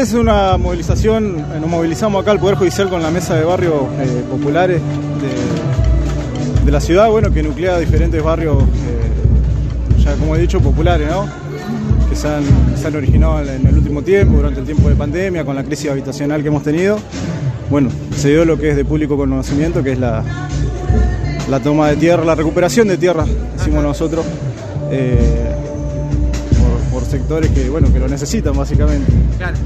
es una movilización, eh, nos movilizamos acá al Poder Judicial con la mesa de barrios eh, populares de, la ciudad, bueno, que nuclea diferentes barrios, eh, ya como he dicho, populares, ¿no? Que se han, originado en el último tiempo, durante el tiempo de pandemia, con la crisis habitacional que hemos tenido. Bueno, se dio lo que es de público conocimiento, que es la, toma de tierra, la recuperación de tierra, decimos nosotros, por, sectores que, bueno, que lo necesitan básicamente. Claro.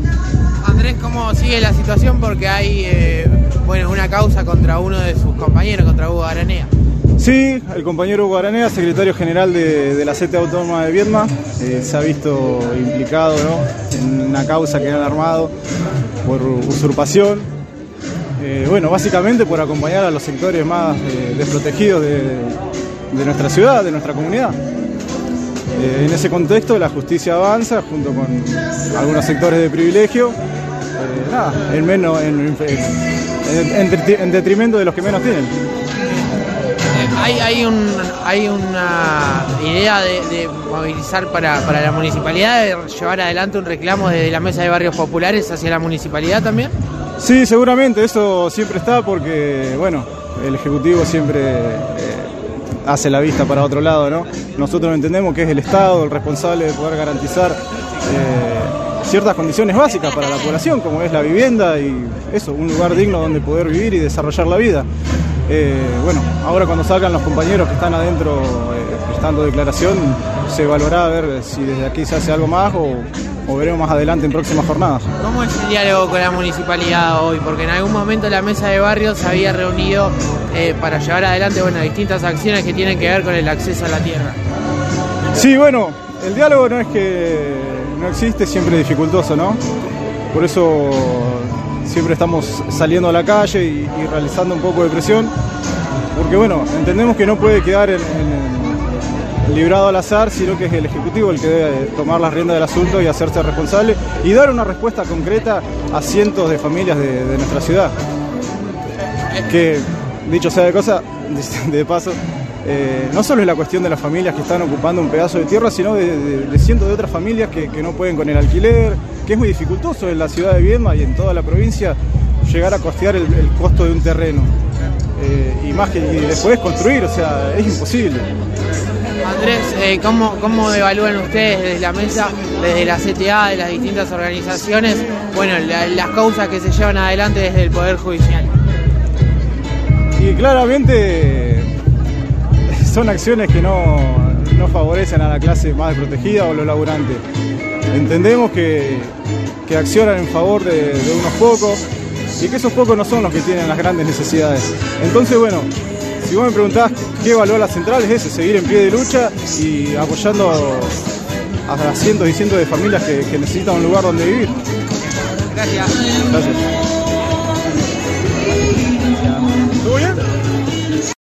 Andrés, ¿cómo sigue la situación? Porque hay eh, bueno, una causa contra uno de sus compañeros, contra Hugo Aranea. Sí, el compañero Hugo Aranea, secretario general de, de la CETA Autónoma de Viedma, eh, se ha visto implicado ¿no? en una causa que han armado por usurpación. Eh, bueno, básicamente por acompañar a los sectores más eh, desprotegidos de, de nuestra ciudad, de nuestra comunidad. Eh, en ese contexto la justicia avanza junto con algunos sectores de privilegio, eh, nada, en, menos, en, en- en- en detrimento de los que menos tienen. Eh, hay, hay, un, hay una idea de, de movilizar para, para la municipalidad, de llevar adelante un reclamo desde la mesa de barrios populares hacia la municipalidad también. Sí, seguramente, eso siempre está porque, bueno, el Ejecutivo siempre eh, hace la vista para otro lado, ¿no? Nosotros entendemos que es el Estado el responsable de poder garantizar eh, ciertas condiciones básicas para la población, como es la vivienda y eso, un lugar digno donde poder vivir y desarrollar la vida. Eh, bueno, ahora cuando salgan los compañeros que están adentro eh, prestando declaración, se evaluará a ver si desde aquí se hace algo más o, o veremos más adelante en próximas jornadas. ¿Cómo es el diálogo con la municipalidad hoy? Porque en algún momento la mesa de barrios se había reunido eh, para llevar adelante bueno, distintas acciones que tienen que ver con el acceso a la tierra. Sí, bueno, el diálogo no es que no existe, siempre es dificultoso, ¿no? Por eso siempre estamos saliendo a la calle y, y realizando un poco de presión, porque bueno, entendemos que no puede quedar en, en- librado al azar, sino que es el Ejecutivo el que debe tomar las riendas del asunto y hacerse responsable y dar una respuesta concreta a cientos de familias de, nuestra ciudad. Que, dicho sea de cosa, de paso, eh, no solo es la cuestión de las familias que están ocupando un pedazo de tierra, sino de, cientos de otras familias que, no pueden con el alquiler, que es muy dificultoso en la ciudad de Viedma y en toda la provincia llegar a costear el, el costo de un terreno. Eh, y más que y después construir, o sea, es imposible. Andrés, eh, ¿cómo, ¿cómo evalúan ustedes desde la mesa, desde la CTA, de las distintas organizaciones, bueno, la- las causas que se llevan adelante desde el Poder Judicial? Y claramente son acciones que no, no favorecen a la clase más desprotegida o los laburantes. Entendemos que, que accionan en favor de unos pocos y que esos pocos no son los que tienen las grandes necesidades. Entonces, bueno, si vos me preguntás qué evalúa la central, es ese, seguir en pie de lucha y apoyando a, a cientos y cientos de familias que, que necesitan un lugar donde vivir. Gracias. Gracias. ¿Todo bien?